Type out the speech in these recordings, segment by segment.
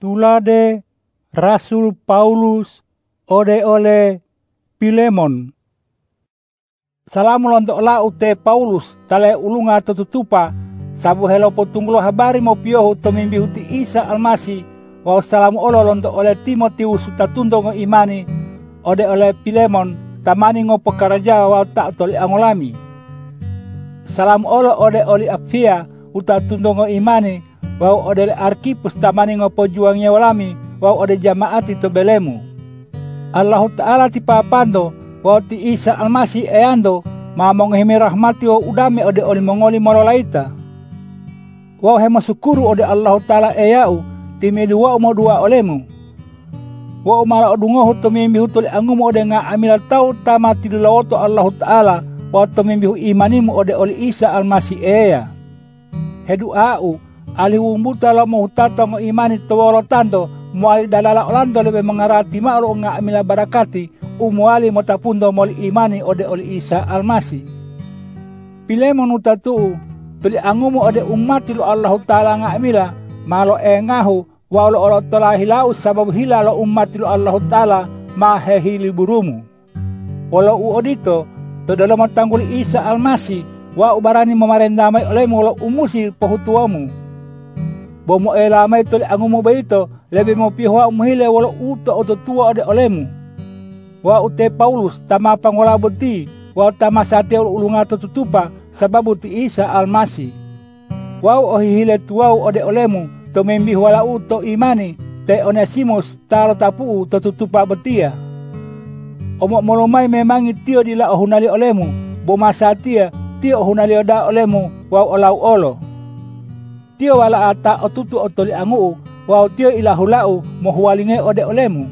tulade Rasul Paulus ode ole Pilemon. Salamu untuk la ute Paulus tale ulunga tutupa sabu helo potunggulo habari mo piohu tomimbi huti Isa almasi wa salamu olo untuk ole Timotius utatundo ngo imani ode ole Pilemon tamani ngo pekaraja wa tak toli angolami. Salam olo ode oli Apia utatundo ngo imani wa ode Arkipus tamani ngo pojuangnya walami wa ode itu belemu. Allah Ta'ala ti papando wa ti Isa almasi eando mamong hemi rahmati wa udame ode oli mongoli morolaita. Wa hema sukuru ode Allah Ta'ala eyau ti medu wa umo dua olemu. Wa umara odungo huto mimbi hutoli angumo ode nga amila tau tamati lulawoto Allah Ta'ala wa to mimbi imanimu ode oli Isa almasi eya. Hedu au ali wumbuta lo mo imani tawolo tando muali dalala olando lebe mengarati ma'ro nga amila barakati umuali motapundo moli imani ode oli Isa almasi. Pilemon utatu tuli angumu ode umati lo Allah Ta'ala nga amila malo e ngahu walo olo tola hilau sabab hila lo umati lo Allah Ta'ala ma hehili burumu. Walau u odito to dalam tanggul Isa almasi wa ubarani memarendamai oleh mulo umusi pohutuamu bomo elamai tole angumu baito lebe mo pihwa muhile wala uto oto tua ode olemu wa ute Paulus tama pangola boti wa tama sate ulunga tutupa sababu ti Isa almasi. Wa ohihile tua ode olemu to membi wala uto imani te Onesimus talo tapu tutupa betia omo molomai memang itio dila ohunali olemu boma satia tio ohunali oda olemu wa olau olo tio wala ata otutu otoli angu wa tio ila hulau mo hualinge ode olemu.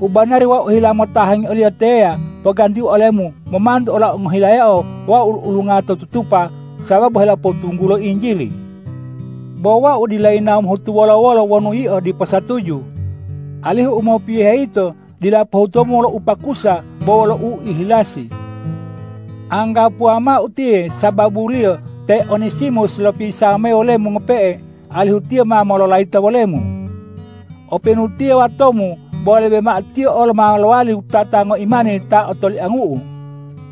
Ubanari wa uhila motahang oliatea poganti olemu memandu ola nghilayao wa ulunga tutupa sababu hela potunggulo injili. Bawa udilaina mhutu wala wala wanu io di pasatuju. Alih umo pihe ito dila pautomo lo upakusa bawa lo u ihilasi. Angga puama utie sababu lio te onesimus lo pisame ole mungepe alihu tia ma molo laita bolemu. Openu tia watomu boleh be ma tia ol ma lawali utata ngo imani ta otoli angu.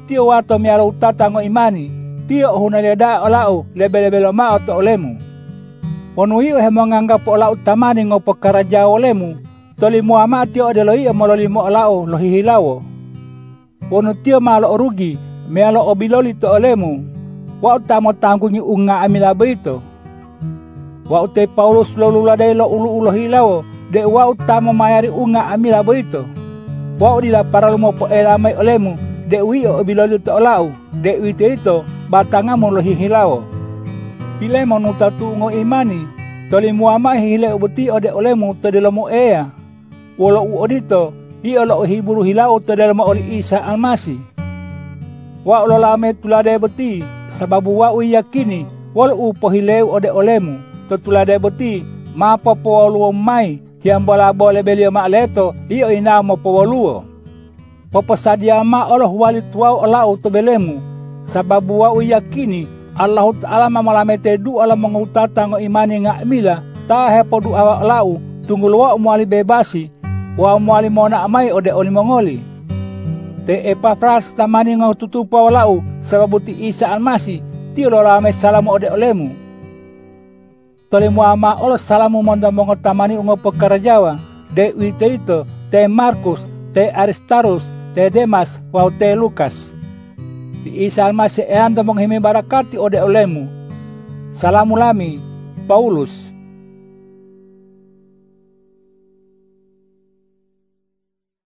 Tia wato ala utata ngo imani tia ohuna leda olau lebe lebe lo ma oto olemu. Onui he menganggap ola utamani ngo pekaraja olemu toli muama tia odelo ia mololi mo olau lo hihilawo Wonu tia malo rugi me alo obiloli to olemu wa utamo tanggungi unga amila beito. Wa ute Paulus lo lula dai lo ulu ulo hilawo de wa utamo mayari unga amila beito. Wa udila para lumo po elamai olemu de wi o bilolu to olau de wi ito batanga mo lo hilawo. Pile mo nutatu ngo imani toli muama hile ubuti ode olemu to de lomo ea. Wolo u odito i olo hiburu hilawo to de lomo oli Isa almasi. Wa olo lame tulade beti sababu wa uyakini wal upohileu ode olemu. Totulade boti ma popo mai hiam bola bole belio ma leto iyo ina mo powoluo popo sadia ma Allah wali tuau olau to belemu sababu wa uyakini Allah Ta'ala malamete du ala mengutata ngo imani nga mila ta he podu awa lau tunggul wa muali bebasi wa muali mona amai ode oli mongoli te epafras tamani ngo tutupa walau sababu ti Isa almasi ti lo rame salamu ode olemu. Tole muama olo salamu monda mongo tamani ungo pekerjawa de witeito te Markus te Aristarus te Demas wa te Lukas. Ti Isa almasi eanda monghimi barakati ode olemu. Salamu lami Paulus